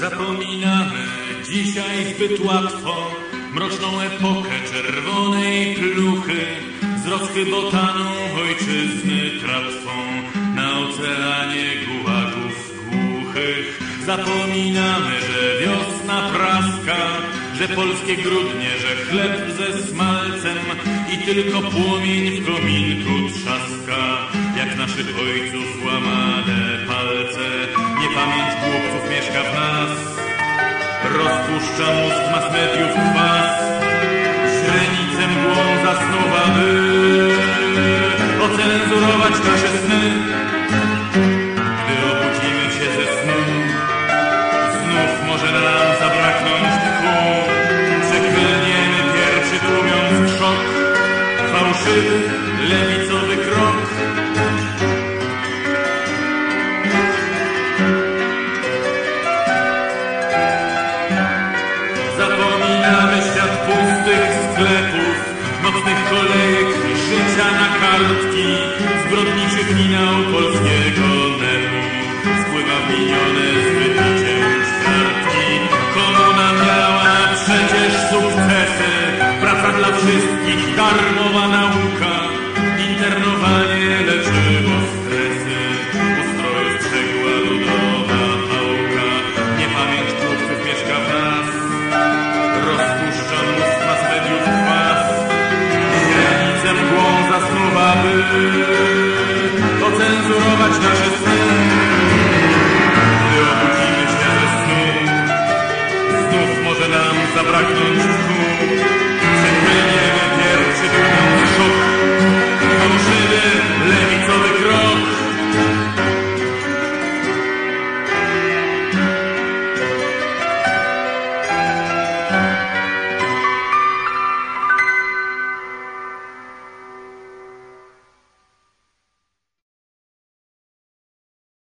Zapominamy dzisiaj zbyt łatwo Mroczną epokę czerwonej pluchy Z rozchybotaną ojczyzny tratwą Na oceanie gułagów głuchych. Zapominamy, że wiosna praska Że polskie grudnie, że chleb ze smalcem I tylko płomień w kominku trzaska Jak naszych ojców łamane rozpuszcza mózg mass mediów kwas. Źrenicę mgłą zasnuwa, by ocenzurować nasze sny. Gdy obudzimy się ze snu, znów może nam zabraknąć tchu. Przekwilniemy pierwszy tłumiąc krzok fałszywy. malutki, zbrodniczy finał polskiego nerwu. Spływa w minione zbytnicze szkartki. Komuna miała przecież sukcesy, praca dla wszystkich, darmowa nauka.